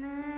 แม่